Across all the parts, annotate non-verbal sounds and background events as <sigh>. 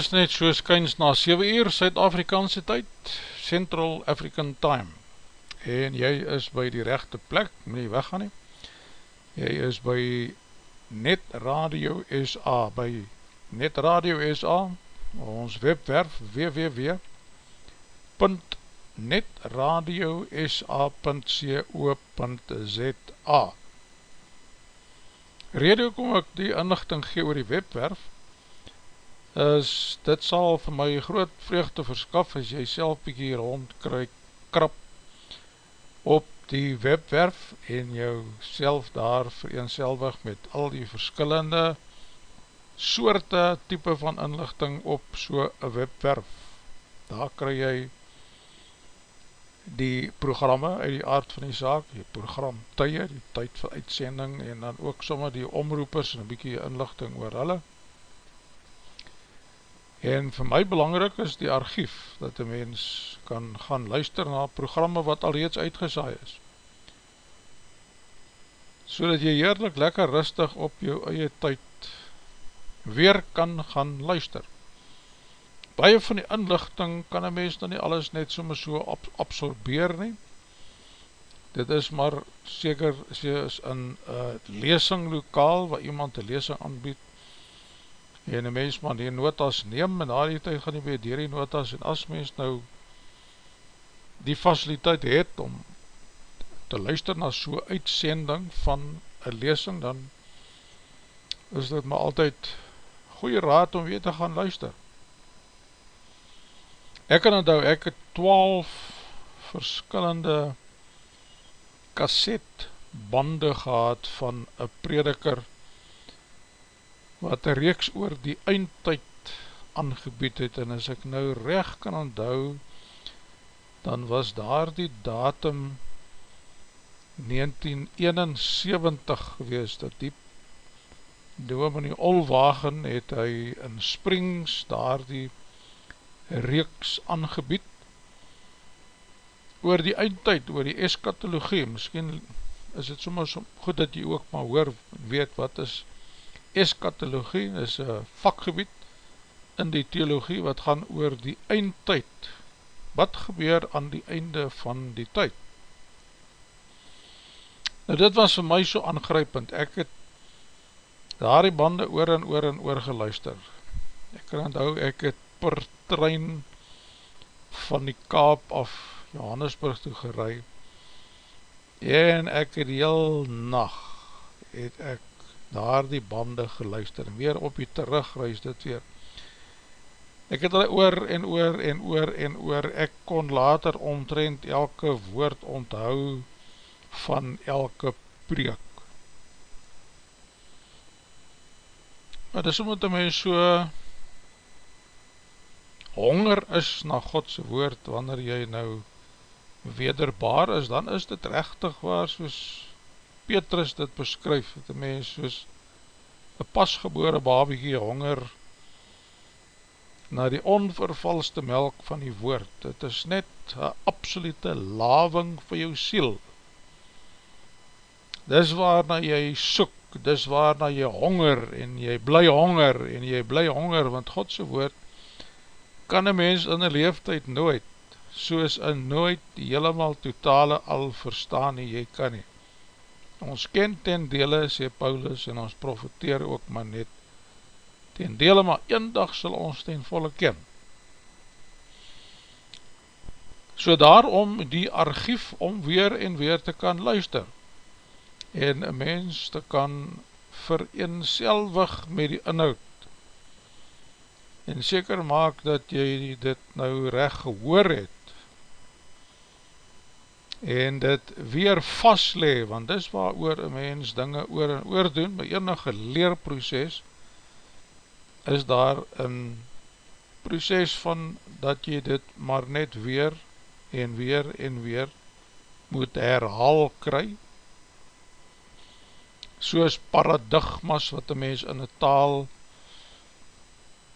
is net so skyns na 7 uur Suid-Afrikaanse tyd, Central African Time. En jy is by die rechte plek, moet nie weggaan nie. Jy is by Net Radio SA, by Net Radio SA, ons webwerf www.netradiosa.co.za Rede kom ek die inlichting gee oor die webwerf, is, dit sal vir my groot vreugde verskaf as jy self bykie rond kry, krap op die webwerf en jou self daar vereenselwig met al die verskillende soorte type van inlichting op so een webwerf. Daar kry jy die programme uit die aard van die zaak, die program tye, die tyd vir uitsending en dan ook sommer die omroepers en een bykie inlichting oor hulle. En vir my belangrijk is die archief, dat die mens kan gaan luister na programme wat al reeds uitgesaai is. So dat jy heerlijk lekker rustig op jou eie tyd weer kan gaan luister baie van die inlichting kan een mens dan nie alles net soms so ab absorbeer nie. Dit is maar seker is in uh, lesing lokaal waar iemand een lesing aanbied en een mens maar die notas neem en na die tijd gaan nie weer dier die notas en as mens nou die faciliteit het om te luister na so uitsending van een lesing dan is dit maar altyd goeie raad om weer te gaan luister. Ek kan onthou, ek het 12 verskillende kassetbande gehad van een prediker wat een reeks oor die eindtijd aangebied het en as ek nou recht kan onthou dan was daar die datum 1971 gewees dat die doom in die olwagen het hy in Springs daar die reeks aangebied. Oor die eindtijd, oor die eskatologie, miskien is het soms goed dat jy ook maar hoor, weet wat is eskatologie, is een vakgebied in die theologie wat gaan oor die eindtijd, wat gebeur aan die einde van die tyd. Nou dit was vir my so aangrypend, ek het daar die bande oor en oor en oor geluister, ek kan onthou, ek het per trein van die Kaap af Johannesburg toe gerei en ek het heel nacht het ek daar die bande geluister en weer op die terugreis dit weer. Ek het hulle oor en oor en oor en oor ek kon later omtrend elke woord onthou van elke preek. Maar dis omdat mens so honger is na Godse woord, wanneer jy nou wederbaar is, dan is dit rechtig waar, soos Petrus dit beskryf, het een mens soos een pasgebore babiekie honger na die onvervalste melk van die woord, het is net een absolute laving vir jou siel, dis waarna jy soek, dis waarna jy honger, en jy bly honger, en jy bly honger, want Godse woord kan een mens in een leeftijd nooit, soos in nooit helemaal totale al verstaan nie, jy kan nie. Ons ken ten dele, sê Paulus, en ons profiteer ook maar net ten dele, maar een dag sal ons ten volle ken. So daarom die archief om weer en weer te kan luister en een mens te kan vereenselwig met die inhoud en seker maak dat jy dit nou recht gehoor het en dit weer vastlee, want dis waar oor een mens dinge oor en oor doen, by enige leerproces is daar een proces van dat jy dit maar net weer en weer en weer moet herhaal kry. Soos paradigmas wat een mens in een taal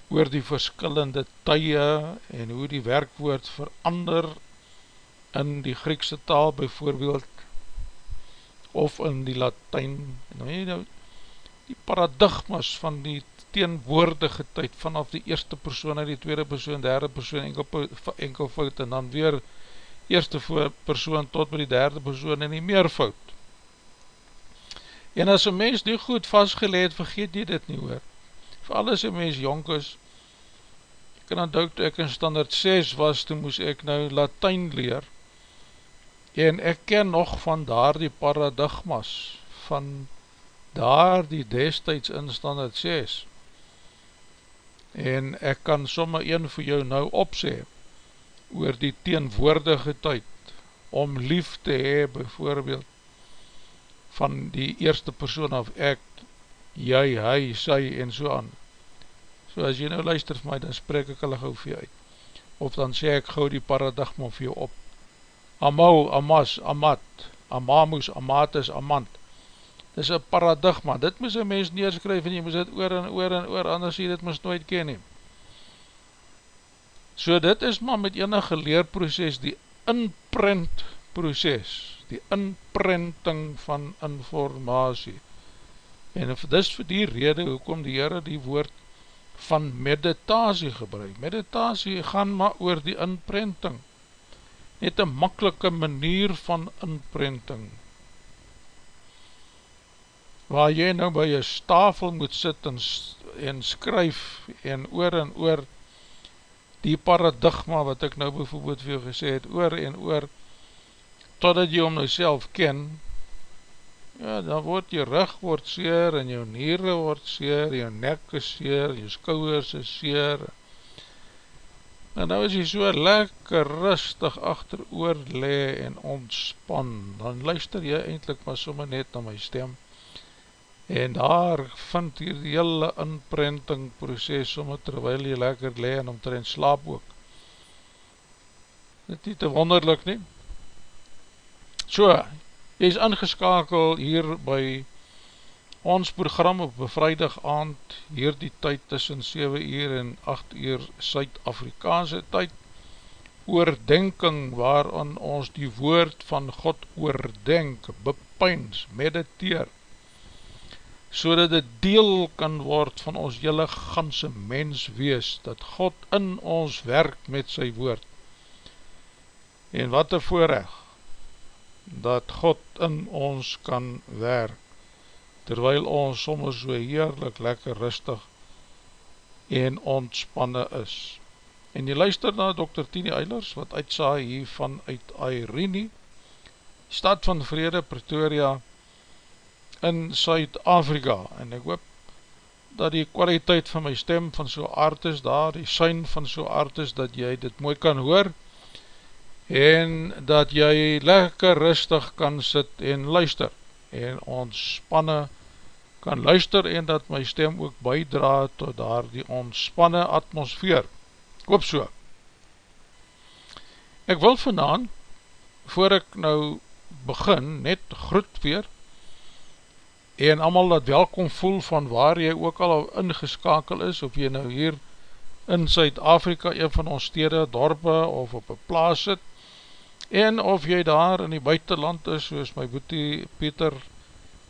oor die verskillende tye en hoe die werkwoord verander in die Griekse taal bijvoorbeeld of in die Latijn nou, nou, die paradigmas van die teenwoordige tyd vanaf die eerste persoon uit die tweede persoon, derde persoon, enkel, enkelvoud en dan weer eerste persoon tot by die derde persoon en die meervoud. En as een mens nie goed vastgeleid vergeet jy dit nie hoor. Vir alles een mens jonk is Ek kan onthou toe ek in standaard 6 was, toe moes ek nou Latijn leer, en ek ken nog van daar die paradigmas, van daar die destijds in standaard 6. en ek kan somme een vir jou nou opsê oor die teenwoordige tyd om lief te hee bijvoorbeeld van die eerste persoon af ek, jy, hy, sy en so aan. So as jy nou luister vir my dan spreek ek hulle gauw vir jou uit. Of dan sê ek gauw die paradigma vir jou op Amau, Amas, Amat Amamus, Amatus, Amant Dit is een paradigma, dit moes een mens neerskryf en jy moes dit oor en oor en oor, anders jy dit moes nooit ken nie. So dit is maar met enige leerproces die inprint proces, die inprinting van informatie. En dit is vir die rede hoekom die Heere die woord van meditasie gebruik. Meditasie gaan maar oor die inprinting. Net een makkelike manier van inprinting waar jy nou by jy stafel moet sit en, en skryf en oor en oor die paradigma wat ek nou bijvoorbeeld vir jou gesê het, oor en oor totdat jy om nou self ken ja, dan word jy rug word seer en jou nieren word seer, jou nek is seer, jou skouwers is seer en nou as jy so lekker rustig achter oor le en ontspan, dan luister jy eindelijk maar sommer net na my stem. En daar vind hier die hele inprenting proces sommer terwijl jy lekker le en omtrent slaap ook. Dit nie te wonderlik nie. So, jy is ingeskakel hier by ons program op bevrijdig aand hier die tyd tussen 7 uur en 8 uur Suid-Afrikaanse tyd oordenking waaran ons die woord van God oordenk, bepyns, mediteer so dat dit deel kan word van ons jylle ganse mens wees, dat God in ons werk met sy woord. En wat een voorrecht, dat God in ons kan werk, terwyl ons soms so heerlik, lekker rustig en ontspanne is. En jy luister na Dr. Tini Eilers, wat uitsaai hiervan uit Airene, stad van Vrede, Pretoria, in Suid-Afrika en ek hoop dat die kwaliteit van my stem van so aard is daar, die sein van so aard is dat jy dit mooi kan hoor en dat jy lekker rustig kan sit en luister en ontspanne kan luister en dat my stem ook bijdra tot daar die ontspanne atmosfeer. Ek hoop so. Ek wil vanaan, voor ek nou begin, net groet weer en allemaal dat welkom voel van waar jy ook al ingeskakel is, of jy nou hier in Zuid-Afrika, een van ons stede, dorpe, of op een plaas sit, en of jy daar in die buitenland is, soos my boete Peter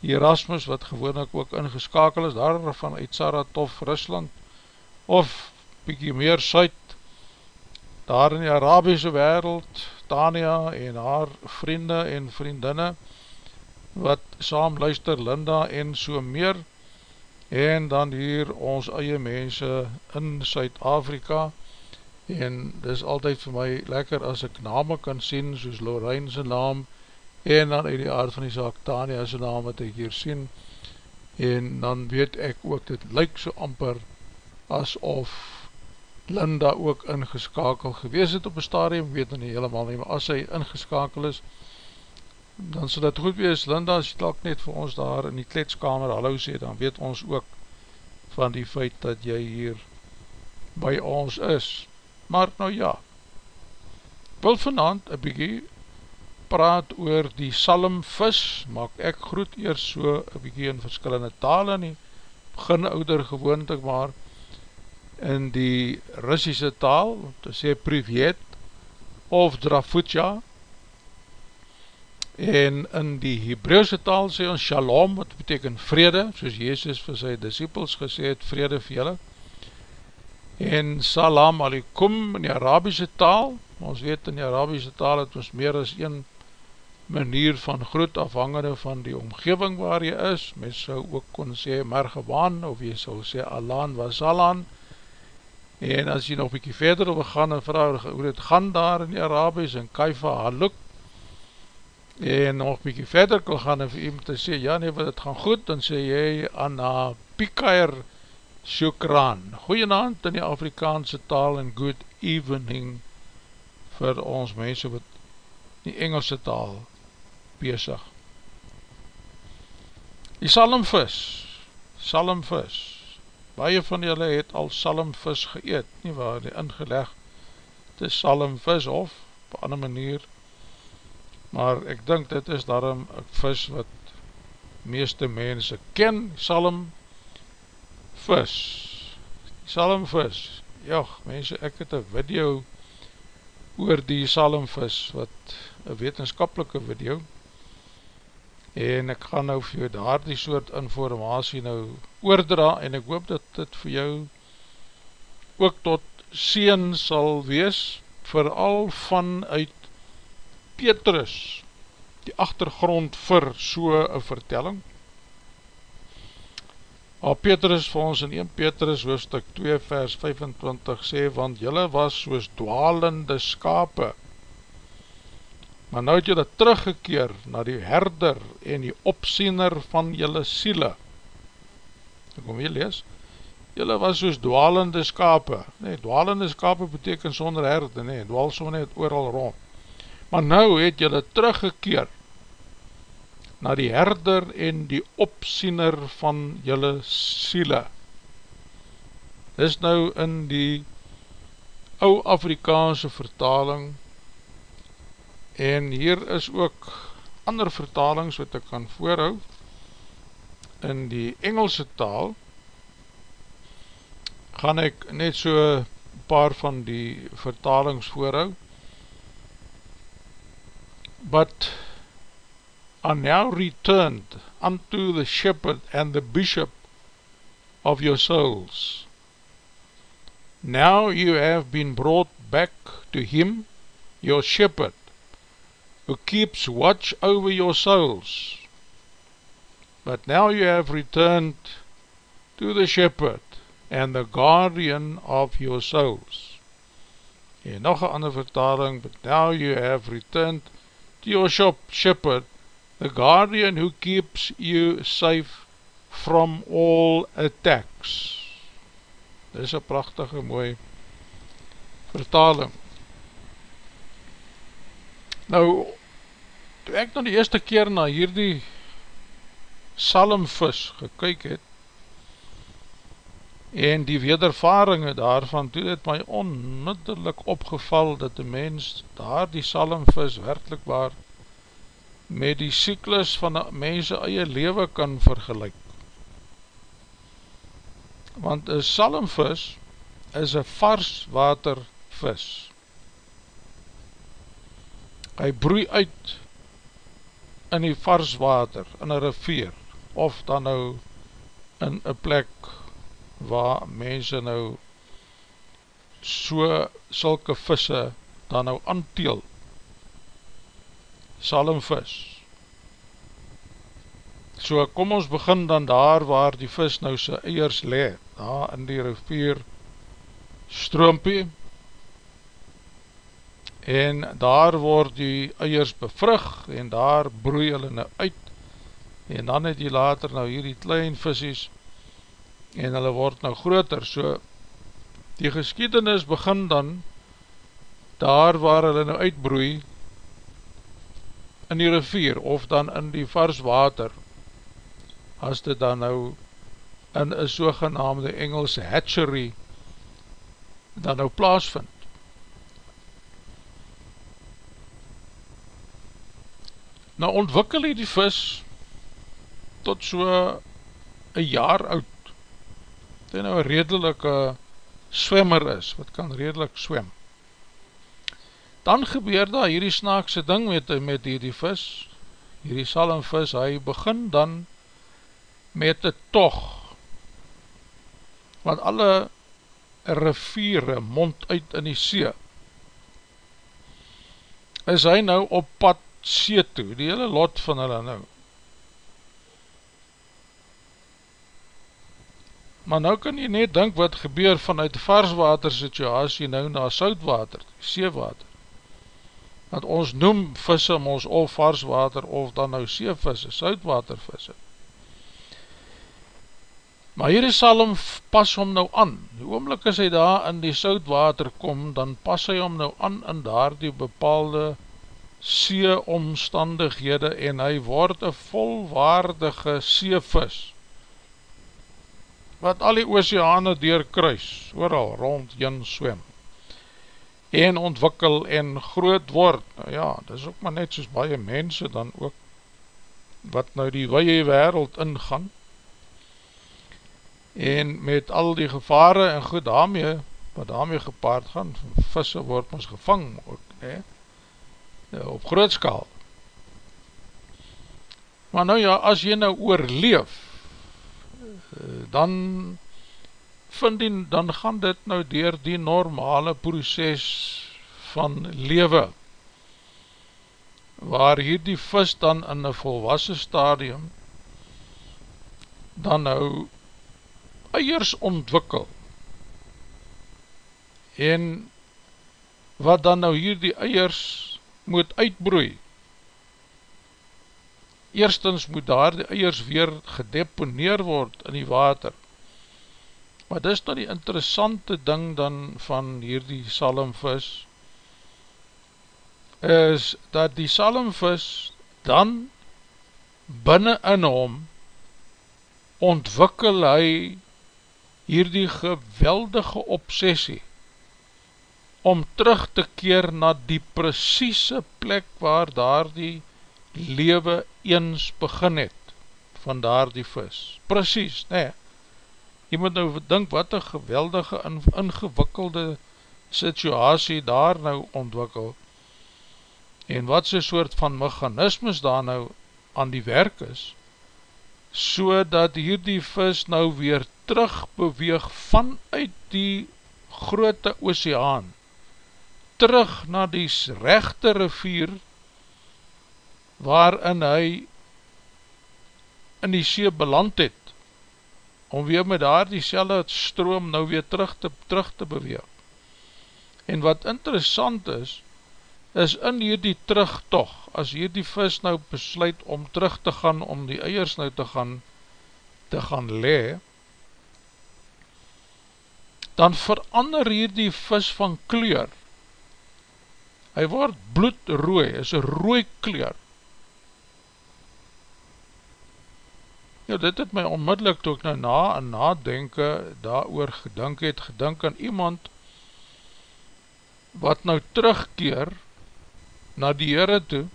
Erasmus, wat gewoon ek ook ingeskakel is, daar van uit Saratov, Rusland, of bykie meer Suid, daar in die Arabiese wereld, Tania en haar vriende en vriendinne, wat saam luister Linda en so meer en dan hier ons eie mense in Suid-Afrika en dis altyd vir my lekker as ek name kan sien soos Lorraine sy naam en dan uit die aard van die zaak Tania sy naam wat ek hier sien en dan weet ek ook dit lyk so amper asof Linda ook ingeskakel gewees het op een stadium, weet nie helemaal nie, maar as sy ingeskakel is, dan sal dit goed wees, Linda, as jy talk net vir ons daar in die kletskamer hallo sê, dan weet ons ook van die feit dat jy hier by ons is. Maar nou ja, wil vanavond een bykie praat oor die salmvis, maak ek groet eers so een bykie in verskillende talen nie, begin ouder gewoontig maar, in die Russische taal, te sê privet, of drafutja, en in die Hebreeuwse taal sê ons shalom, wat beteken vrede, soos Jezus vir sy disciples gesê het, vrede vir julle, en salam alikum in die Arabiese taal, ons weet in die Arabiese taal het ons meer as een manier van groet afhangende van die omgeving waar jy is, mens sou ook kon sê mergebaan, of jy sou sê alan was alan, en as jy nog bykie verder op gaan en vraag hoe dit gaan daar in die Arabies, en kaifa haluk, en nog bykie verder kan gaan en vir iemand te sê, ja nie, wat het gaan goed, dan sê jy, Anna Pikair Shukran, goeie naand in die Afrikaanse taal en good evening vir ons mense wat die Engelse taal bezig. Die salmvis, salmvis, baie van julle het al salmvis geëet, nie waar? Die ingeleg te salmvis of op ander manier, maar ek dink dit is daarom een vis wat meeste mense ken, salmvis, salmvis, ja, mense, ek het een video oor die salmvis, wat een wetenskapelike video, en ek gaan nou vir jou daar die soort informatie nou oordra en ek hoop dat dit vir jou ook tot seen sal wees vooral vanuit Petrus die achtergrond vir so een vertelling al Petrus vir ons in 1 Petrus hoofdstuk 2 vers 25 sê want jylle was soos dwalende skape maar nou het jylle teruggekeer na die herder en die opsiener van jylle siele. Ek kom hier lees, jylle was soos dwalende skape, nee, dwalende skape beteken sonder herde, nee, dwal so net ooral rond. Maar nou het jylle teruggekeer na die herder en die opsiener van jylle siele. Dis nou in die ou Afrikaanse vertaling en hier is ook ander vertalings wat ek kan voorhou in die Engelse taal gaan ek net so paar van die vertalings voorhou but are now returned unto the shepherd and the bishop of your souls now you have been brought back to him your shepherd who keeps watch over your souls. But now you have returned to the shepherd and the guardian of your souls. En nog een ander vertaling, but now you have returned to your shop, shepherd, the guardian who keeps you safe from all attacks. Dit is een prachtige mooie vertaling. Nou, toe ek nou die eerste keer na hierdie salmvis gekyk het, en die wedervaringe daarvan, toe het my onmiddellik opgeval dat die mens daar die salmvis werkelijk waar met die cyklus van mense eie leven kan vergelijk. Want een salmvis is een vars watervis hy broei uit in die vars water, in een rivier, of dan nou in een plek waar mense nou so sulke visse dan nou anteel, salmvis. So kom ons begin dan daar waar die vis nou sy eiers le, daar in die rivier stroompie, en daar word die eiers bevrug en daar broei hulle nou uit. En dan het jy later nou hierdie klein visies en hulle word nou groter. So die geskiedenis begin dan daar waar hulle nou uitbroei in die rivier of dan in die vars water as dit dan nou in een sogenaamde Engelse hatchery dan nou plaas vind Nou ontwikkel hy die vis tot so een jaar oud. Dit nou een redelike swemmer is, wat kan redelik swem. Dan gebeur daar hierdie snaakse ding met, met hierdie vis, hierdie salmvis, hy begin dan met die tog, want alle riviere mond uit in die see, is hy nou op pad see toe, die hele lot van hulle nou. Maar nou kan jy net dink wat gebeur vanuit varswater situasie nou na soutwater, seewater. Want ons noem visse ons of varswater of dan nou seevisse, soutwatervisse. Maar hierdie salm pas hom nou aan. Die oomlik as hy daar in die soudwater kom, dan pas hy hom nou aan in daar die bepaalde see omstandighede en hy word een volwaardige seevis wat al die oceane deurkruis, ooral rond jyn swem en ontwikkel en groot word. Nou ja, dit is ook maar net soos baie mense dan ook wat nou die weie wereld ingaan en met al die gevare en goed daarmee, wat daarmee gepaard gaan, visse word ons gevang ook, nee, op groot skaal. Maar nou ja, as jy nou oorleef, dan vind die, dan gaan dit nou dier die normale proces van lewe, waar hier die vis dan in een volwassen stadium, dan nou eiers ontwikkel, en wat dan nou hier die eiers moet uitbroei. Eerstens moet daar die eiers weer gedeponeer word in die water. Maar dis nou die interessante ding dan van hierdie salmvis, is dat die salmvis dan binnen in hom ontwikkel hy hierdie geweldige obsessie om terug te keer na die precieze plek waar daar die lewe eens begin het van daar die vis. Precies, nee. Jy moet nou dink wat een geweldige ingewikkelde situasie daar nou ontwikkel. En wat so soort van mechanismes daar nou aan die werk is, so dat hier die vis nou weer terug beweeg vanuit die grote oceaan terug na die rechte rivier waarin hy in die see beland het om weer met daar die selle stroom nou weer terug te, terug te beweeg. En wat interessant is, is in hierdie terugtog, as hierdie vis nou besluit om terug te gaan, om die eiers nou te gaan, te gaan le, dan verander hierdie vis van kleur, hy word bloedrooi, is een rooi kleur. Ja, dit het my onmiddellik toe ek nou na en nadenke daar oor gedink het, gedink aan iemand wat nou terugkeer na die Heere toe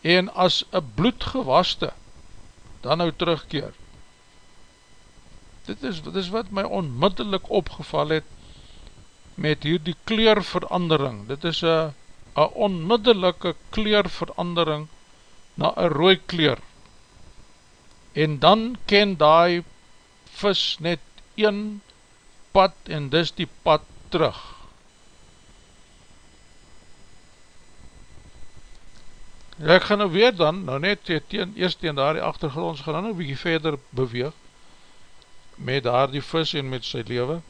en as een bloedgewaste dan nou terugkeer. Dit is, dit is wat my onmiddellik opgeval het met hierdie kleurverandering. Dit is een onmiddellike kleurverandering na een rooi kleur. En dan ken die vis net een pad en dis die pad terug. Ek gaan nou weer dan, nou net teen, eerst teen daar die achtergrond, ons gaan nou een beetje verder beweeg met daar die vis en met sy leven.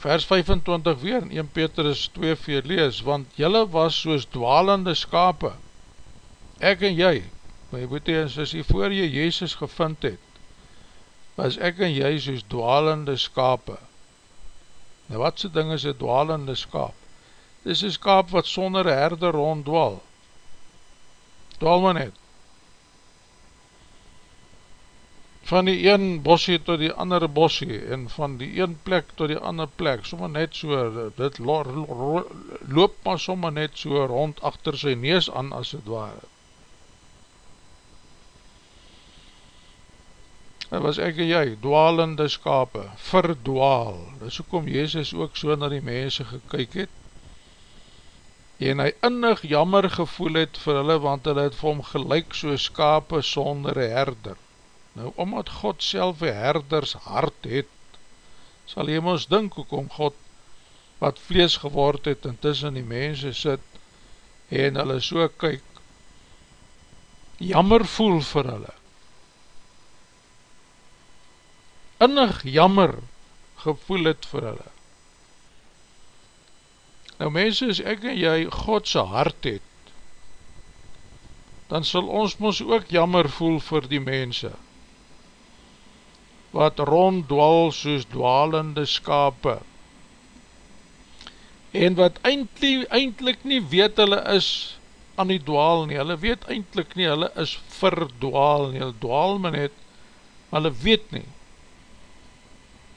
vers 25 weer in 1 Petrus 2 vir lees, want jylle was soos dwalende skape, ek en jy, my boete en sissie, voor jy Jezus gevind het, was ek en jy soos dwalende skape. Nou wat so ding is een dwalende skaap? Dit is een skaap wat sonder herder ronddwal. Dwal maar net. van die een bossie tot die andere bossie en van die een plek tot die andere plek, sommer net so, dit lo, lo, loop maar sommer net so rond achter sy nees aan as het ware. En was ek en jy, dwalende skape, verdwaal, dis ook om Jezus ook so na die mense gekyk het, en hy innig jammer gevoel het vir hulle, want hulle het vir hom gelijk so skape sonder herder. Nou, omdat God self een herders hart het, sal jy ons dink hoekom God wat vlees geword het en tussen die mense sit en hulle so kyk, jammer voel vir hulle. Innig jammer gevoel het vir hulle. Nou mense, as ek en jy Godse hart het, dan sal ons ons ook jammer voel vir die mense, wat ronddwal soos dwalende skape, en wat eindelijk, eindelijk nie weet hulle is aan die dwaal nie, hulle weet eindelijk nie, hulle is verdwaal nie, hulle dwaal my net, hulle weet nie,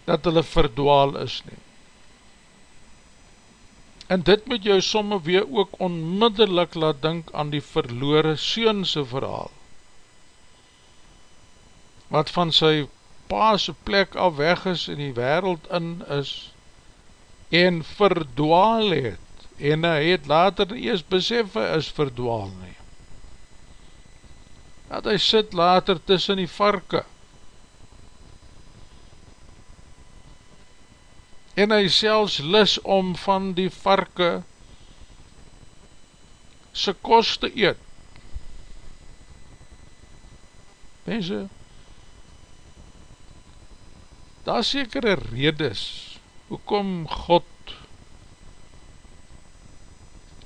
dat hulle verdwaal is nie. En dit moet jou somme weer ook onmiddellik laat dink aan die verloore soonse verhaal. Wat van sy paase plek af weg is en die wereld in is en verdwaal het en hy het later eers besef hy is verdwaal nie. Dat hy sit later tussen die varke en hy selfs lis om van die varke sy kost te eet. Mense, daar sekere redes, hoekom God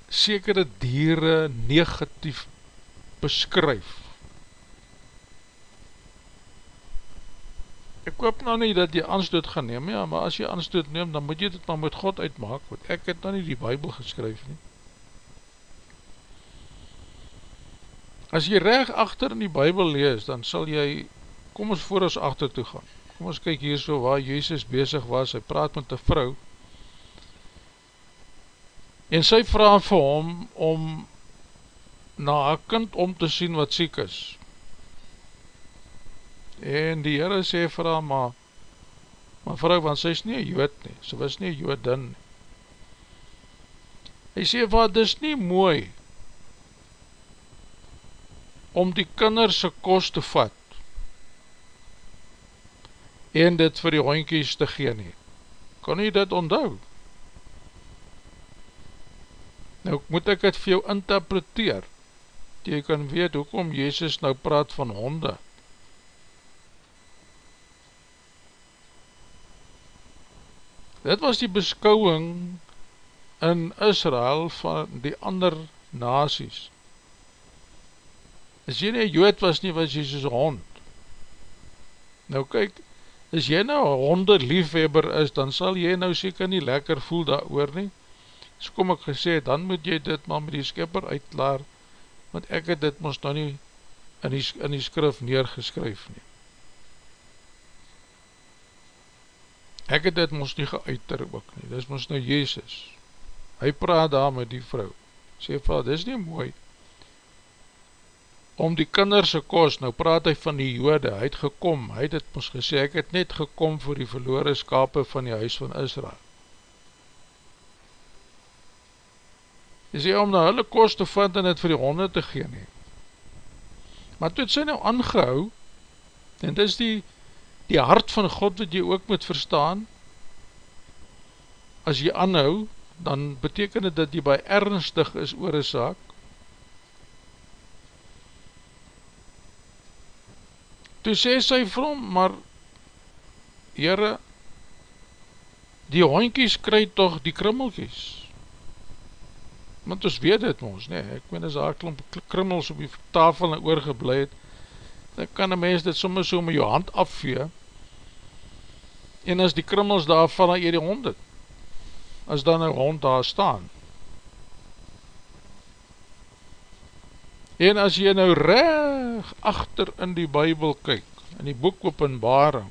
sekere dieren negatief beskryf. Ek hoop nou nie dat jy aanstoot gaan neem, ja, maar as jy aanstoot neem, dan moet jy dit nou met God uitmaak, want ek het nou nie die Bijbel geskryf nie. As jy reg achter in die Bijbel lees, dan sal jy, kom ons voor ons achter toe gaan, kom ons kyk hier so waar Jezus bezig was, hy praat met die vrou, en sy vraag vir hom, om na haar kind om te sien wat siek is, En die Heere sê vir haar, maar, maar vrou, want sy is nie jood nie, sy was nie joodin nie. Hy sê, wat, dis nie mooi, om die kinderse kost te vat, en dit vir die hoinkies te gee nie. Kan nie dit onthou? Nou moet ek het vir jou interpreteer, die jy kan weet, hoekom Jezus nou praat van honde, Dit was die beskouwing in Israel van die ander nasies. As jy nie jood was nie, was jy soos hond. Nou kyk, as jy nou honde liefhebber is, dan sal jy nou seker nie lekker voel daar oor nie. So kom ek gesê, dan moet jy dit maar met die skipper uitklaar, want ek het dit ons nou nie in die, in die skrif neergeskryf nie. Ek het dit ons nie geuiter ook nie, dit is ons nou Jezus, hy praat daar met die vrou, sê vir dit is nie mooi, om die kinderse kos, nou praat hy van die jode, hy het gekom, hy het het ons gesê, ek het net gekom vir die verloore skape van die huis van Israel, hy sê om nou hulle kos te vind en het vir die honde te gee nie, maar toe het sy nou aangehou, en dit is die die hart van God wat jy ook moet verstaan, as jy anhou, dan beteken het dat jy by ernstig is oor een saak. Toe sê sy vir hom, maar Heere, die hoinkies kry toch die krummelkies. Want ons weet het ons, nee, ek meen as daar klomp krummels op die tafel en oorgeblij het, dan kan een mens dit soms so met jou hand afvee, en as die krimmels daar val, dan eet die hond het, as dan een hond daar staan. En as jy nou reg achter in die bybel kyk, in die boek openbaring,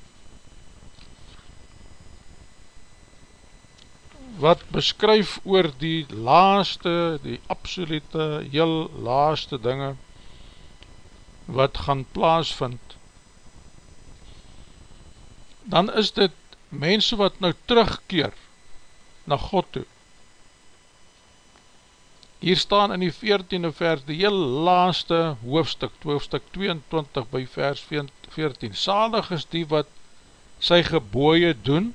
wat beskryf oor die laaste, die absolute, heel laaste dinge, wat gaan plaasvind, dan is dit mense wat nou terugkeer na God toe. Hier staan in die 14e vers, die heel laaste hoofstuk, hoofstuk 22 by vers 14, salig is die wat sy geboeie doen,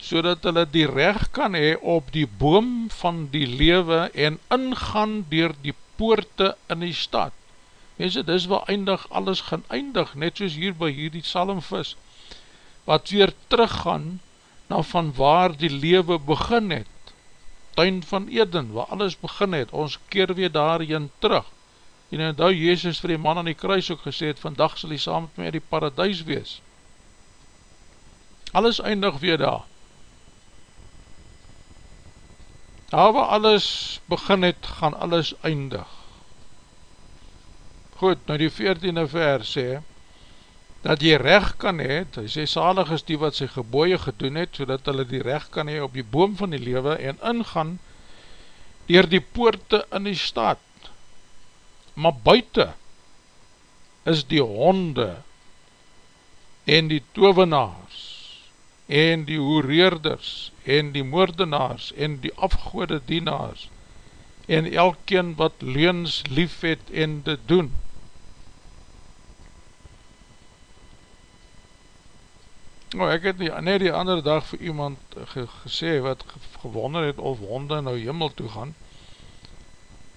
so dat hulle die recht kan hee op die boom van die lewe en ingaan dier die poorte in die stad. Mense, dis wat eindig, alles gaan eindig, net soos hier by hierdie salmvis, wat weer teruggaan na van waar die lewe begin het, tuin van Eden, waar alles begin het, ons keer weer daarin terug, En en nou Jezus vir die man aan die kruis ook gesê het, vandag sal hy saam met my in die paradijs wees. Alles eindig weer daar. Daar waar alles begin het, gaan alles eindig. Goed, nou die veertiende vers sê, dat jy recht kan het, hy sê salig is die wat sy geboeie gedoen het, so dat hulle die recht kan hee op die boom van die lewe en ingaan dier die poorte in die stad. Maar buiten is die honde en die tovenaars en die hoereerders en die moordenaars en die afgoede dienaars en elkeen wat leens lief het en dit doen. Nou, ek het nie, net die andere dag vir iemand ge, gesê wat ge, gewonder het of honde nou jimmel toe gaan,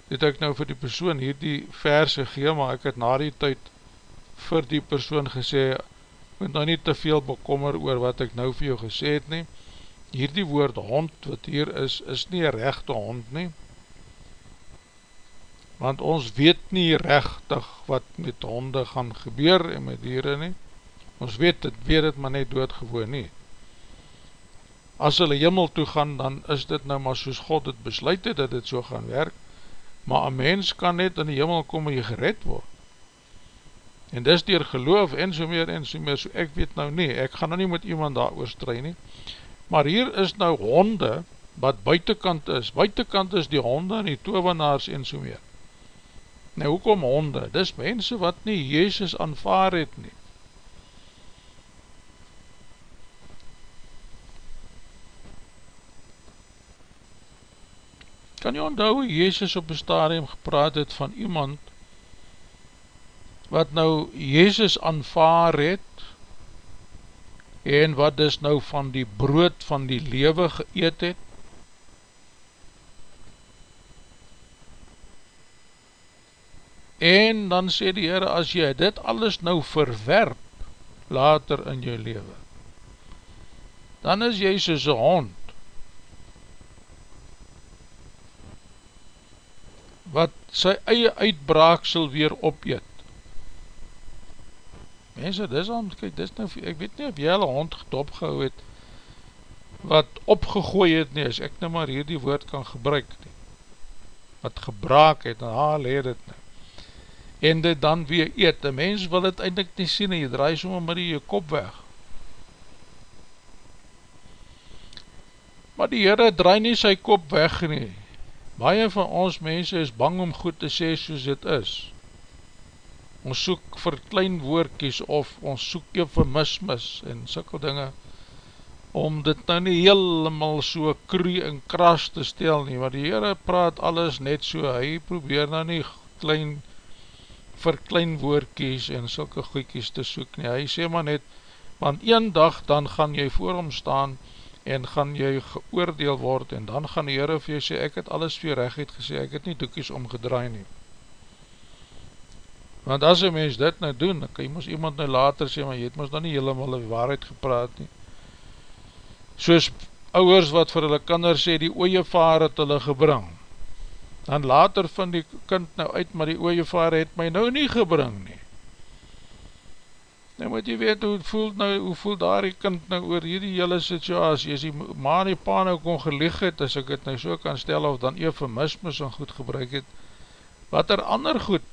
het ek nou vir die persoon hier die vers gegeen, maar ek het na die tyd vir die persoon gesê, moet nou nie te veel bekommer oor wat ek nou vir jou gesê het nie, hier die woord hond wat hier is, is nie een rechte hond nie, want ons weet nie rechtig wat met honde gaan gebeur en met dieren nie, ons weet het, weet het maar net doodgewoon nie. As hulle jimmel toe gaan, dan is dit nou maar soos God het besluit het, dat het so gaan werk, maar een mens kan net in die jimmel kom en jy gered word. En dis dier geloof en so meer en so meer, so ek weet nou nie, ek gaan nou nie met iemand daar oorstrui nie, maar hier is nou honde, wat buitenkant is, buitenkant is die honde en die tovenaars en so meer. Nou, hoekom honde? Dis mense wat nie Jezus aanvaar het nie. Kan jy onthou hoe Jezus op een stadium gepraat het van iemand wat nou Jezus aanvaar het en wat dus nou van die brood van die lewe geëet het? En dan sê die Heere as jy dit alles nou verwerp later in jou lewe dan is jy soos een hond wat sy eie uitbraaksel weer opeet. Mense, dis al, kijk, dis nou, ek weet nie of jy een hond gedop gehou het, wat opgegooi het nie, as ek nou maar hier die woord kan gebruik nie, wat gebraak het, en haal het het nie, en dit dan weer eet, die mens wil het eindelijk nie sien, en jy draai soms maar die jou kop weg. Maar die Heere draai nie sy kop weg nie, Baie van ons mense is bang om goed te sê soos dit is. Ons soek vir klein woordkies of ons soek eufemismes en sikkel dinge om dit nou nie helemaal so kroe en kras te stel nie, want die Heere praat alles net so, hy probeer nou nie klein, vir klein woordkies en sulke goeikies te soek nie, hy sê maar net, want een dag dan gaan jy voor hom staan gaan jy geoordeel word en dan gaan die Heere vir jy sê, ek het alles vir jy recht gesê, ek het nie doekies omgedraai nie. Want as een mens dit nou doen, dan kan jy moes iemand nou later sê, maar jy het moes dan nie helemaal die waarheid gepraat nie. Soos ouwers wat vir hulle kinder sê, die ooievaar het hulle gebring. Dan later vind die kind nou uit, maar die ooievaar het my nou nie gebring nie. Nou moet jy weet hoe voel, nou, hoe voel daar die kind nou oor hierdie hele situasie, as die ma en die pa nou kon gelieg het, as ek het nou so kan stel, of dan eufemismes en goed gebruik het, wat er ander goed,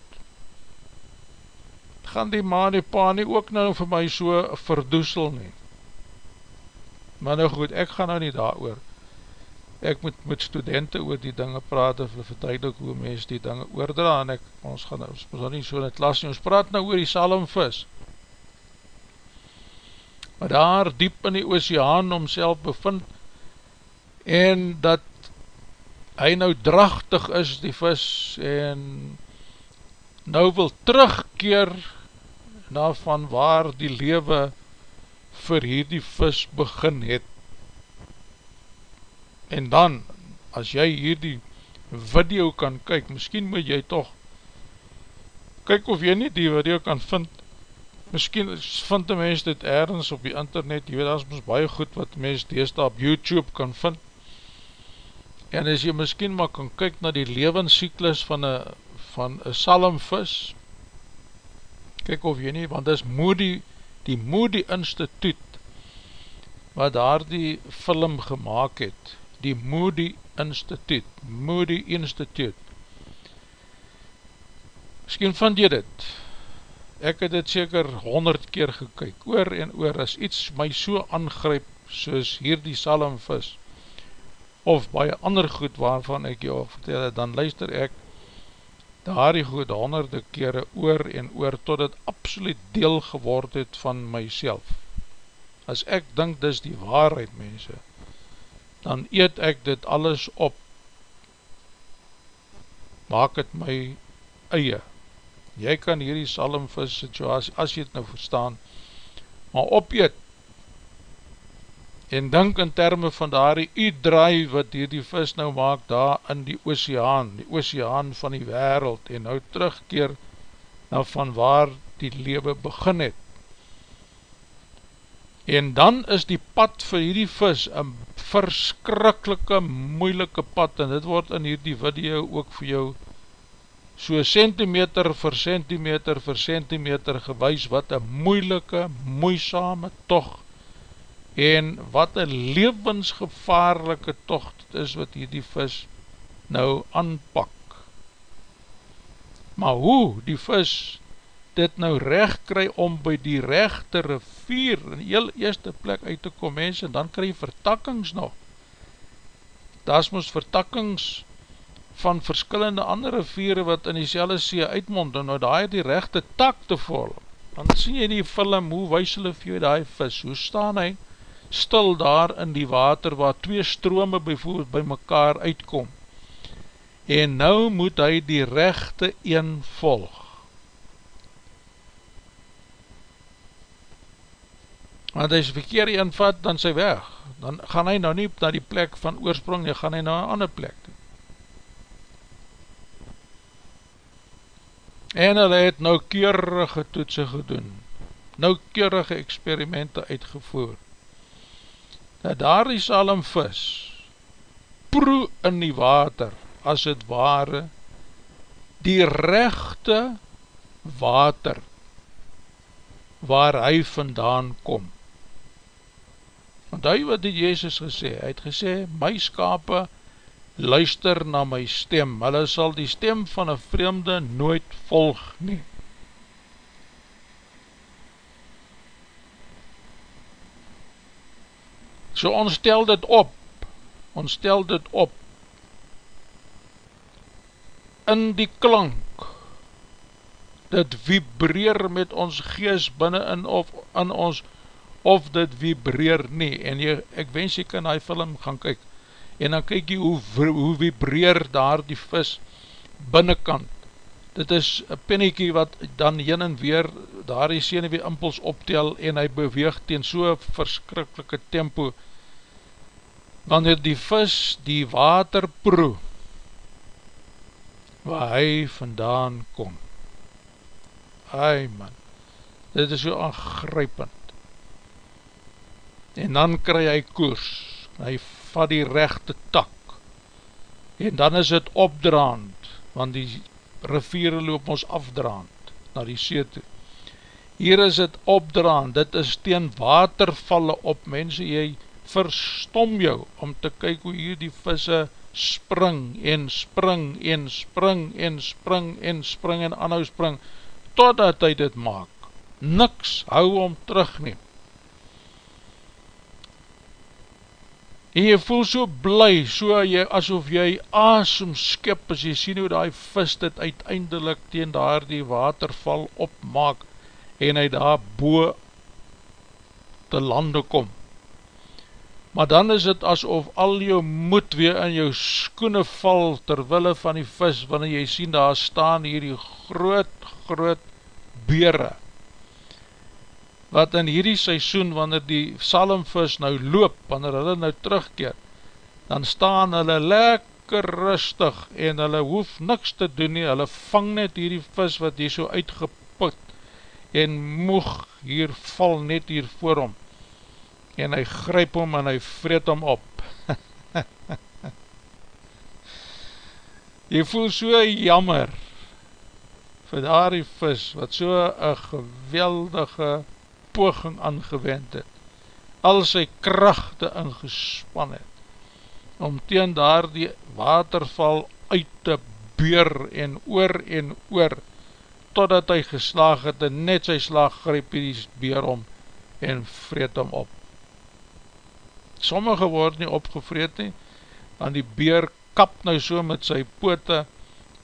gaan die ma en die pa nie ook nou vir my so verdoesel nie. Maar nou goed, ek gaan nou nie daar oor, ek moet met studenten oor die dinge praat, of vertuidelik hoe mens die dinge oordra, en ek, ons gaan nou, ons moet nie so in die klas nie, ons praat nou oor die salmvis, wat daar diep in die oceaan omself bevind en dat hy nou drachtig is die vis en nou wil terugkeer na van waar die lewe vir hierdie vis begin het. En dan as jy hierdie video kan kyk, miskien moet jy toch kyk of jy nie die video kan vind Misschien vind die mens dit ergens op die internet, jy weet, dat is baie goed wat mens deesda op YouTube kan vind. En as jy miskien maar kan kyk na die levenscyklus van een van een salmvis, kyk of jy nie, want dis Moody, die Moody Instituut, wat daar die film gemaakt het, die Moody Instituut, Moody Instituut. Misschien vind jy dit, ek het dit seker honderd keer gekyk, oor en oor, as iets my so aangryp, soos hier die salmvis, of baie ander goed waarvan ek jou vertel dan luister ek daar die goed honderde kere oor en oor, tot het absoluut deel geword het van myself. As ek dink dis die waarheid mense, dan eet ek dit alles op, maak het my eie, jy kan hierdie salmvis situasie, as jy het nou verstaan, maar opeet, en dink in termen van daar die u-draai wat hierdie vis nou maak daar in die oceaan, die oceaan van die wereld, en nou terugkeer na van waar die lewe begin het, en dan is die pad vir hierdie vis een verskrikkelike moeilike pad en dit word in hierdie video ook vir jou so centimeter vir centimeter vir centimeter gewys wat een moeilike, moeisame tocht en wat een levensgevaarlike tocht is wat hierdie vis nou aanpak. Maar hoe die vis dit nou recht kry om by die rechte rivier in die heel eerste plek uit te kom mens en dan kry vertakkings nog. Daar is moest vertakkings van verskillende andere riviere wat in die selle see uitmond en nou daar die rechte tak te vol dan sien jy die film hoe wees hulle vir jou die vis, hoe staan hy stil daar in die water waar twee strome bijvoorbeeld by mekaar uitkom? En nou moet hy die rechte een volg. Want as verkeer een vat, dan sy weg, dan gaan hy nou nie na die plek van oorsprong, dan gaan hy na een ander plek. En hulle het nou keurige toetsen gedoen, nou keurige experimente uitgevoer, dat daar die salm vis, proe in die water, as het ware, die rechte water, waar hy vandaan komt, Want hy wat die Jezus gesê, hy het gesê, my skape luister na my stem, hulle sal die stem van een vreemde nooit volg nie. So ons stel dit op, ons stel dit op, in die klank, dit vibreer met ons gees binnen in of in ons of dit vibreer nie, en jy, ek wens jy kan die film gaan kyk, en dan kyk jy hoe, hoe vibreer daar die vis binnenkant, dit is een pennekie wat dan heen en weer daar die senewee impuls optel en hy beweeg teen so verskrikkelike tempo, wanneer die vis die water proe, waar hy vandaan kom. Ai man, dit is so aangrypend. En dan kry hy koers, hy vat die rechte tak, en dan is het opdraand, want die riviere loop ons afdraand, na die see toe. Hier is het opdraand, dit is teen watervalle op, mense, jy verstom jou, om te kyk hoe hier die visse spring, en spring, en spring, en spring, en spring, en anhou spring, totdat hy dit maak. Niks hou om terug neem. En jy voel so bly, so jy, asof jy asem skip, as jy sien hoe die vis dit uiteindelik teen daar die waterval opmaak, en hy daar boe te lande kom. Maar dan is het asof al jou moed weer in jou skoene val, terwille van die vis, wanneer jy sien daar staan hier die groot, groot bere, wat in hierdie seisoen, wanneer die salmvis nou loop, wanneer hulle nou terugkeer, dan staan hulle lekker rustig, en hulle hoef niks te doen nie, hulle vang net hierdie vis wat hier so uitgeput, en moeg hier val net hier voor hom, en hy gryp hom en hy vreet hom op. <laughs> jy voel so jammer, vir daar die vis, wat so een geweldige poging aangewend het, al sy krachte ingespan het, om teen daar die waterval uit te beur en oor en oor, totdat hy geslaag het en net sy slag greep die beer om en vreet hom op. Sommige word nie opgevreet nie, want die beer kap nou so met sy poote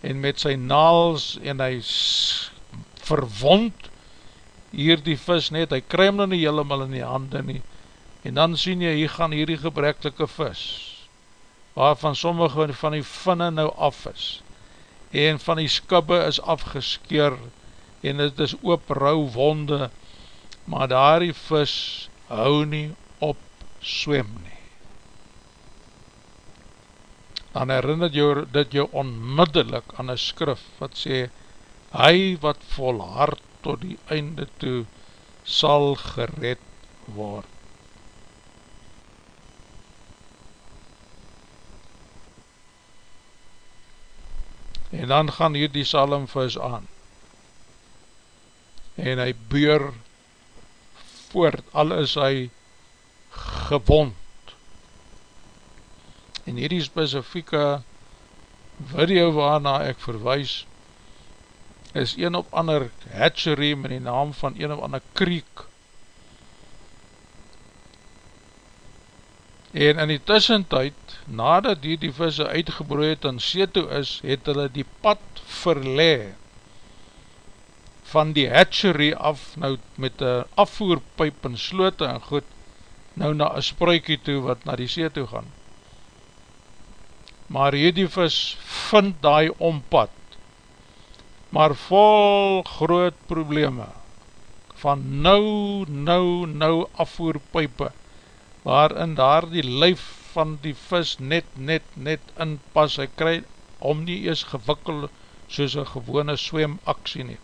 en met sy naals en hy verwond hier die vis net, hy kruim nou nie helemaal in die hande nie, en dan sien jy, hier gaan hierdie gebreklike vis, waarvan sommige van die vinne nou af is, en van die skubbe is afgeskeer, en het is oop rauw wonde, maar daar die vis hou nie op swem nie. Dan herinner jou, dit jou onmiddellik aan een skrif wat sê, hy wat volhard tot die einde toe sal gered word. En dan gaan hier die salmvis aan. En hy beur voort, al is hy gewond. En hierdie specifieke video waarna ek verwijs, is een op ander hatchery met die naam van een op ander kriek. En in die tussentijd, nadat die die visse uitgebroei het en seto is, het hulle die pad verlee van die hatchery af, nou met een afvoerpijp en slote en goed, nou na een spruikie toe wat na die see toe gaan. Maar hierdie vis vind die ompad, maar vol groot probleme, van nou, nou, nou afvoerpijpe, waarin daar die lyf van die vis net, net, net inpas, hy krij om nie ees gewikkel soos een gewone swemactie nie.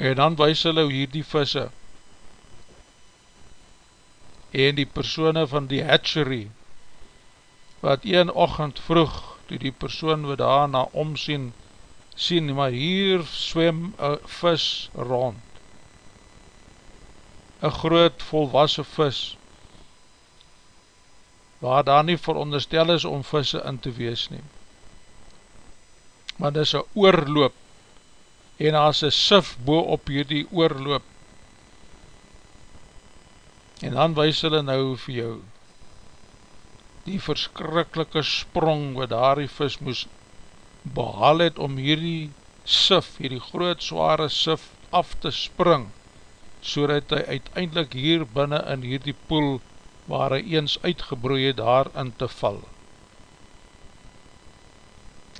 en dan wees hulle hier die visse. En die persone van die hatchery wat een ochend vroeg toe die persoon wat daarna omsien sien, maar hier swem een vis rond. Een groot volwassen vis waar daar nie veronderstel is om visse in te wees neem maar dit is een oorloop en as een sif bo op hierdie oorloop. En dan wees hulle nou vir jou die verskrikkelike sprong wat daar die vis moes behaal het om hierdie sif, hierdie groot zware sif af te spring so dat hy uiteindelik hier binnen in hierdie poel waar hy eens uitgebroei het daar in te val.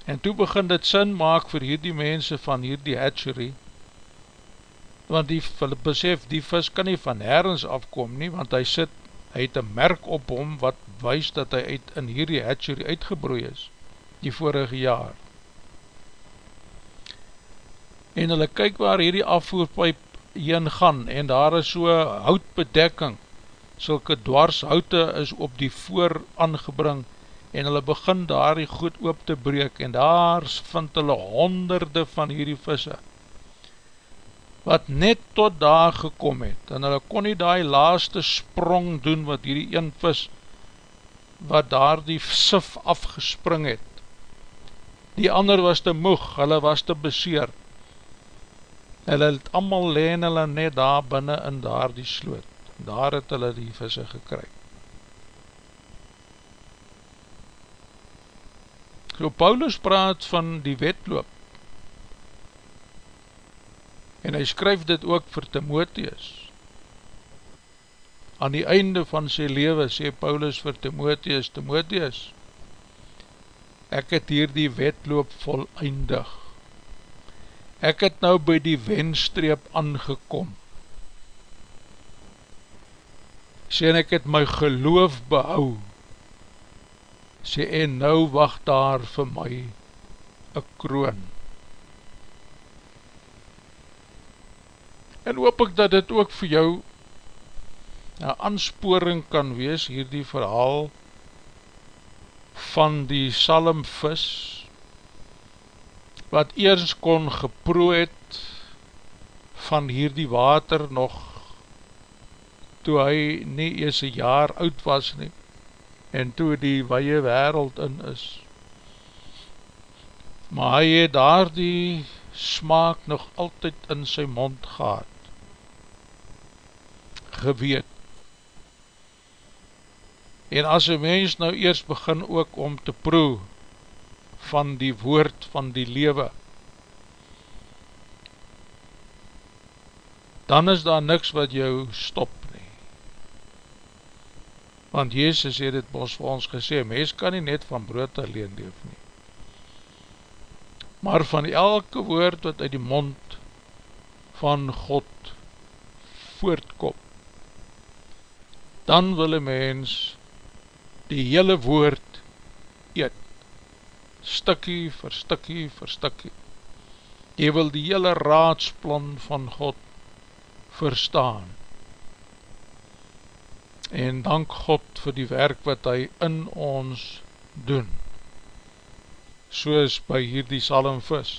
En toe begin dit sin maak vir hierdie mense van hierdie hatchery, want die besef, die vis kan nie van herens afkom nie, want hy sit, hy het een merk op hom, wat wees dat hy uit, in hierdie hatchery uitgebroei is, die vorige jaar. En hulle kyk waar hierdie afvoerpijp heen gaan, en daar is so houtbedekking, sulke dwarshoute is op die voor aangebring, en hulle begin daar die goed oop te breek en daar vind hulle honderde van hierdie visse wat net tot daar gekom het en hulle kon nie die laaste sprong doen wat hierdie een vis wat daar die sif afgespring het. Die ander was te moeg, hulle was te beseer. Hulle het allemaal leen hulle net daar binnen in daar die sloot. Daar het hulle die visse gekryk So Paulus praat van die wetloop en hy skryf dit ook vir Timotheus. Aan die einde van sy leven sê Paulus vir Timotheus, Timotheus, ek het hier die wetloop volleindig. Ek het nou by die wenstreep aangekom. Sê en ek het my geloof behou sê en nou wacht daar vir my een kroon. En hoop ek dat dit ook vir jou een aansporing kan wees, hierdie verhaal van die salmvis wat eers kon geproe het van hierdie water nog toe hy nie eers een jaar oud was nie en toe die weie wereld in is. Maar hy het daar die smaak nog altyd in sy mond gehad. Geweet. En as een mens nou eers begin ook om te proe van die woord van die lewe dan is daar niks wat jou stop nie. Want Jezus het het ons vir ons gesê mens kan nie net van brood alleen leef nie maar van elke woord wat uit die mond van God voortkom, dan wil een mens die hele woord eet, stikkie vir stikkie vir stikkie. Jy wil die hele raadsplan van God verstaan. En dank God vir die werk wat hy in ons doen soos by hierdie salmvis,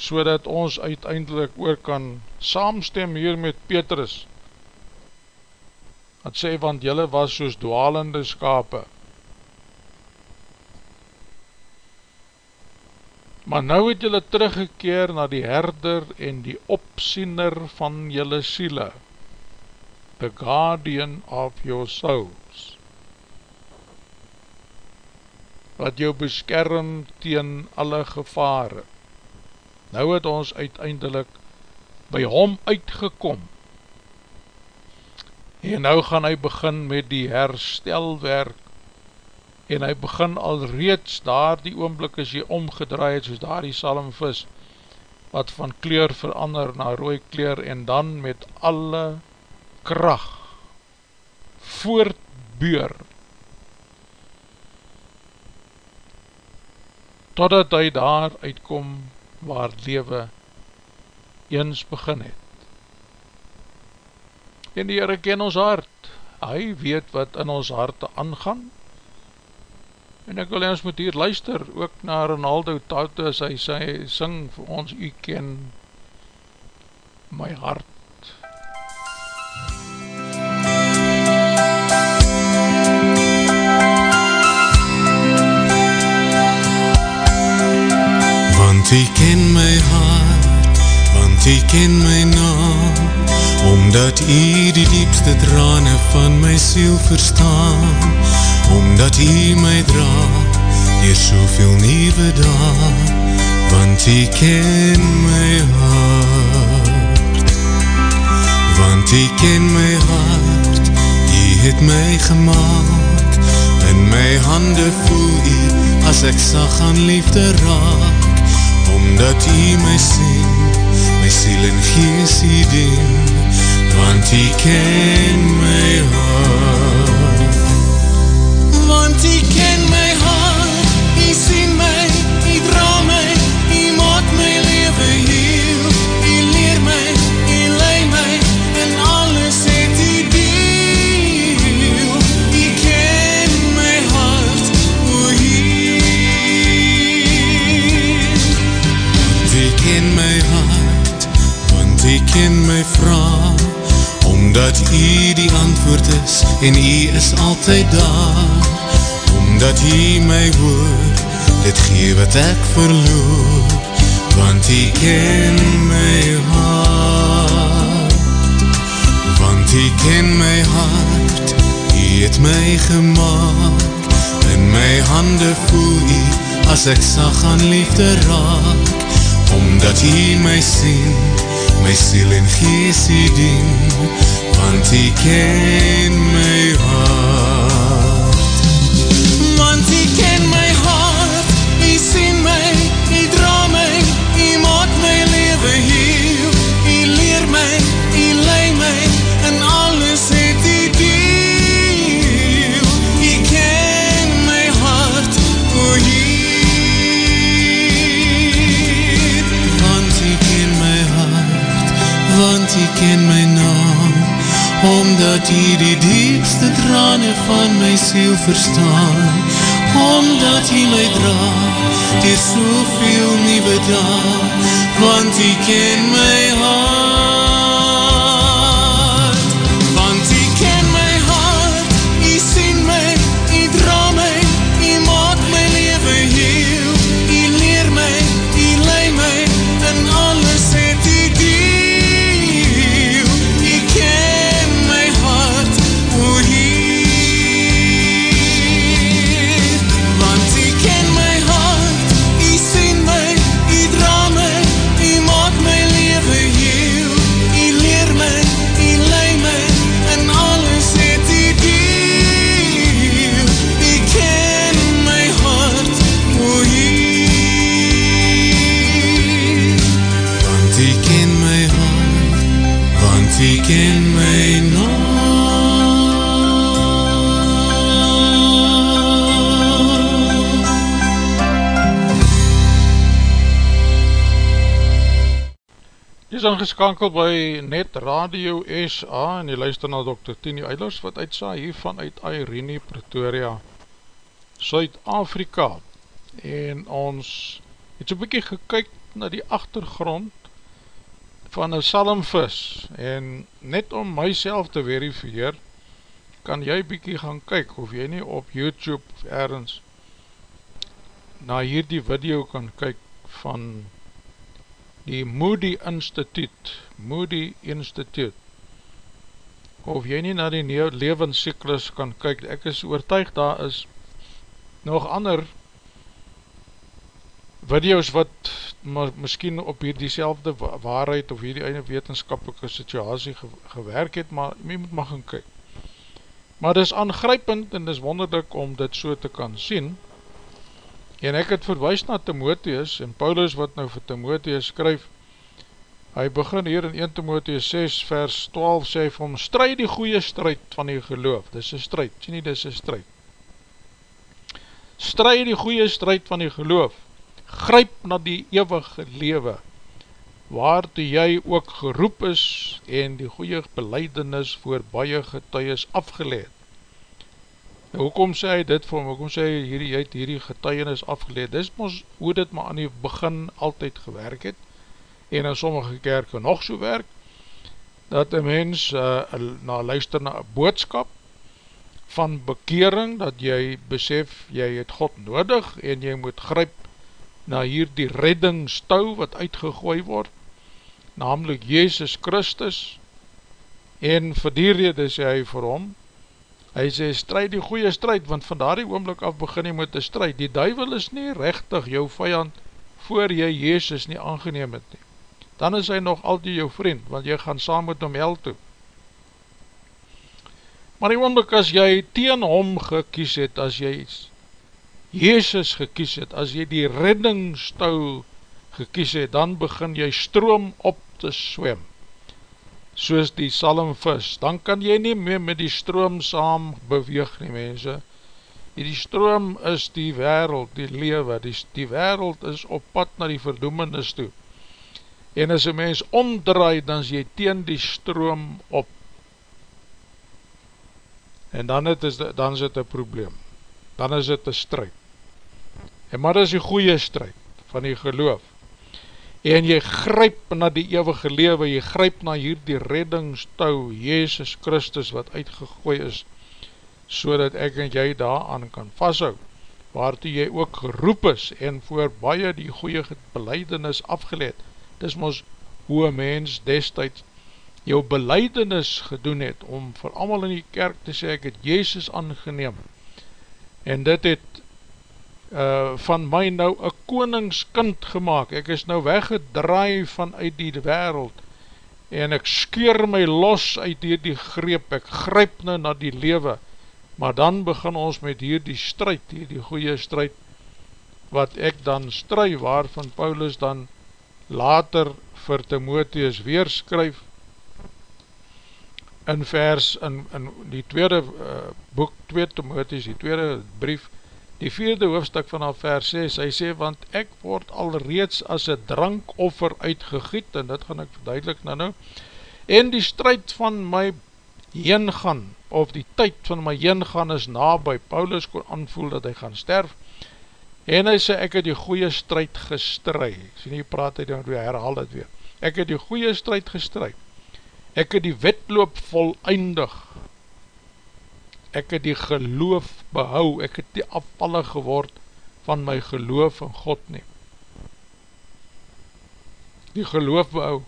so dat ons uiteindelik ook kan saamstem hier met Petrus, wat sê, want jylle was soos dwalende skape, maar nou het jylle teruggekeer na die herder en die opsiener van jylle siele, the guardian of your souls, wat jou beskerm teen alle gevare. Nou het ons uiteindelik by hom uitgekom. En nou gaan hy begin met die herstelwerk en hy begin al reeds daar die oomblik as jy omgedraai het soos daar die salmvis wat van kleur verander na rooi kleur en dan met alle kracht voortbeur totdat hy daar uitkom waar lewe eens begin het. En die Heere ken ons hart, hy weet wat in ons harte aangaan, en ek wil ons moet hier luister, ook na Ronaldo Taute, as hy sy, sing vir ons, u ken my hart. Hy ken my hart, want hy ken my naam, Omdat hy die diepste trane van my siel verstaan, Omdat hy my dra, dier soveel nieuwe daad, Want hy ken my hart. Want hy ken my hart, hy het my gemaakt, In my hande voel hy, as ek sag aan liefde raak, omdat hy my sien, my siel en gees hy dien, want hy ken my hart. Want hy ken ken my vraag, Omdat hy die antwoord is, en hy is altyd daar, Omdat hy my hoor, dit gee wat ek verloor, Want hy ken my hart. Want hy ken my hart, hy het my gemaakt, In my hande voel hy, as ek sag aan liefde raak, Omdat hy my sien, my siel en gees hy dien, ken my naam, omdat hy die diepste trane van my siel verstaan, Omdat hy my dra Dier soveel nieuwe dag Want hy ken my is ingeskakeld by Net Radio SA en jy luister na Dr. Tini Eilers wat uitsa hiervan uit Irene Pretoria, Suid-Afrika en ons het so bykie gekyk na die achtergrond van een salmvis en net om myself te verifieer kan jy bykie gaan kyk of jy nie op YouTube ergens na hierdie video kan kyk van die Moody Institute, Moody Institute, of jy nie na die levenscyklus kan kyk, ek is oortuig daar is nog ander video's wat miskien op die selfde waarheid of hier die einde wetenskapelike situasie ge gewerk het, maar my moet maar gaan kyk. Maar dit is aangrypend en dit is wonderlik om dit so te kan sien, En ek het verwijs na Timotheus, en Paulus wat nou vir Timotheus skryf, hy begin hier in 1 Timotheus 6 vers 12 sê vir hom, strijd die goeie strijd van die geloof, dis een strijd, sê nie dis een strijd. Strijd die goeie strijd van die geloof, gryp na die eeuwige lewe, waar toe jy ook geroep is en die goeie beleidenis voor baie getuies afgeleid. Nou, hoekom sê hy dit vir hom, hoekom sê hy hierdie, hy het hierdie getuienis afgeleid, dis mos hoe dit maar aan die begin altyd gewerk het, en in sommige kerke nog so werk, dat een mens uh, na luister na boodskap van bekering, dat jy besef, jy het God nodig, en jy moet gryp na hier die reddingstou wat uitgegooi word, namelijk Jezus Christus, en vir die rede sê hy vir hom, Hy sê, strijd die goeie strijd, want van daar die oomblik af begin jy met die strijd. Die duivel is nie rechtig jou vijand voor jy Jezus nie aangeneem het nie. Dan is hy nog altyd jou vriend, want jy gaan saam met hom hel toe. Maar die oomblik as jy teen hom gekies het, as jy Jezus gekies het, as jy die reddingstou gekies het, dan begin jy stroom op te swem soos die salmvis, dan kan jy nie meer met die stroom saam beweeg nie mense, die stroom is die wereld, die lewe, die, die wereld is op pad na die verdoemenis toe, en as een mens omdraai, dan is jy teen die stroom op, en dan, het is, dan is het een probleem, dan is het een strijd, en maar dit is die goeie strijd van die geloof, en jy gryp na die eeuwige lewe, jy gryp na hier die reddingstou, Jezus Christus wat uitgegooi is, so dat ek en jy daaraan kan vasthou, waartoe jy ook geroep is, en voor baie die goeie beleidenis afgeleid, dis ons hoe mens destijds jou beleidenis gedoen het, om vir allemaal in die kerk te sê, ek het Jezus aangeneem, en dit het uh, van my nou een koningskind gemaakt, ek is nou weggedraai vanuit die wereld, en ek skeer my los uit die, die greep, ek gryp nou na die lewe, maar dan begin ons met hier die strijd, hier die goeie strijd, wat ek dan strijd, waarvan Paulus dan later vir Timotheus weer skryf, in vers, in, in die tweede uh, boek, 2 Timotheus, die tweede brief, die vierde hoofdstuk van al vers 6, hy sê, want ek word al reeds as een drankoffer uitgegiet, en dit gaan ek verduidelik nou nou, en die strijd van my heen gaan, of die tyd van my heen gaan is nabij, Paulus kon aanvoel dat hy gaan sterf, en hy sê, ek het die goeie strijd gestry, sien nie praat hy dan weer, herhaal dit weer, ek het die goeie strijd gestry, ek het die wetloop volleindig, ek het die geloof behou, ek het die afvallig geword van my geloof in God neem, die geloof behou,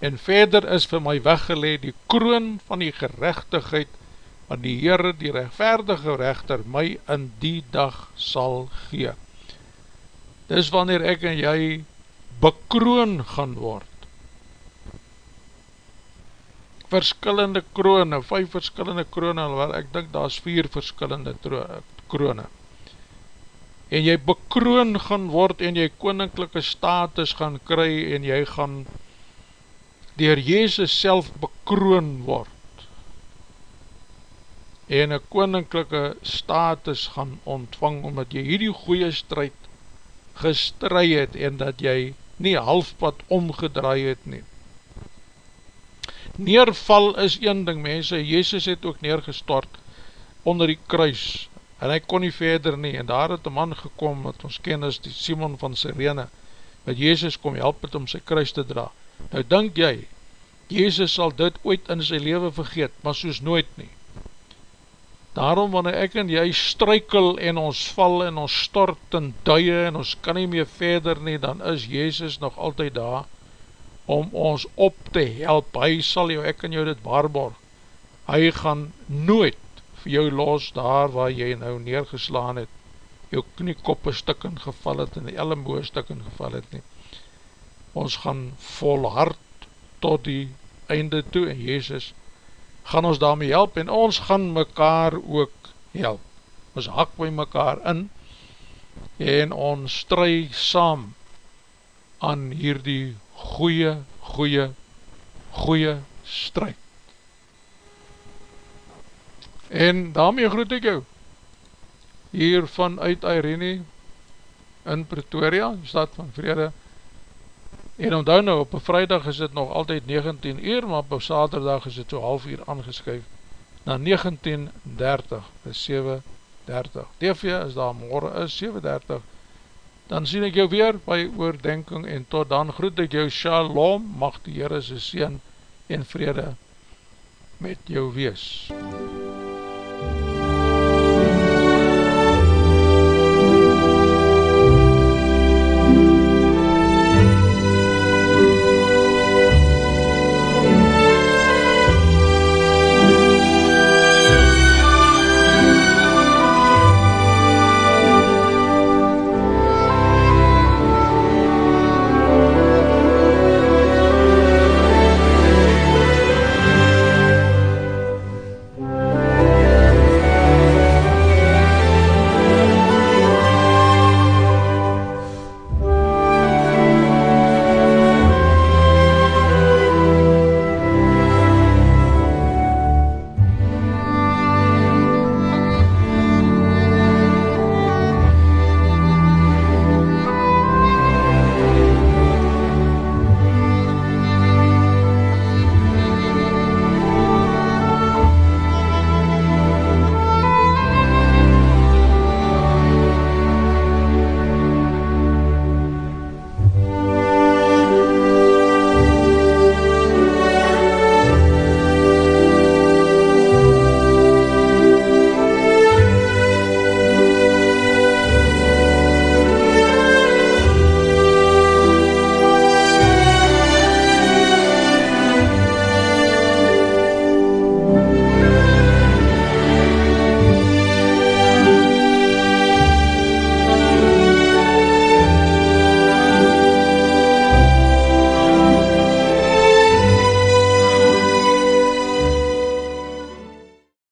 en verder is vir my weggeleid die kroon van die gerechtigheid wat die Heere, die rechtvaardige rechter, my in die dag sal gee. Dis wanneer ek en jy bekroon gaan word. Verskillende kroone, vijf verskillende kroone, waar ek dink daar is vier verskillende kroone. En jy bekroon gaan word en jy koninklijke status gaan kry en jy gaan dier Jezus self bekroon word en een koninklijke status gaan ontvang omdat jy hierdie goeie strijd gestry het en dat jy nie halfpad omgedraai het nie. Neerval is een ding mense, Jezus het ook neergestort onder die kruis en hy kon nie verder nie. En daar het een man gekom wat ons ken as die Simon van Sirene wat Jezus kom help het om sy kruis te dra. Nou denk jy, Jezus sal dit ooit in sy leven vergeet, maar soos nooit nie. Daarom wanneer ek en jy struikel en ons val en ons stort en duie en ons kan nie meer verder nie, dan is Jezus nog altyd daar om ons op te help. Hy sal jou, ek en jou dit waarborg. Hy gaan nooit vir jou los daar waar jy nou neergeslaan het, jou kniekoppe stikken geval het en die ellenboe stikken geval het nie ons gaan volhard tot die einde toe en Jezus gaan ons daarmee help en ons gaan mekaar ook help. Ons hak by mekaar in en ons stry saam aan hierdie goeie, goeie, goeie strijd. En daarmee groet ek jou hier vanuit Irene in Pretoria, stad van vrede, En onthou nou, op een vrijdag is het nog altyd 19 uur, maar op een saterdag is het so half uur aangeskuif na 19.30, is 7.30. TV is daar morgen is 7.30, dan sien ek jou weer by oordenking en tot dan groet ek jou shalom, mag die Heere sy sien en vrede met jou wees. MUZIEK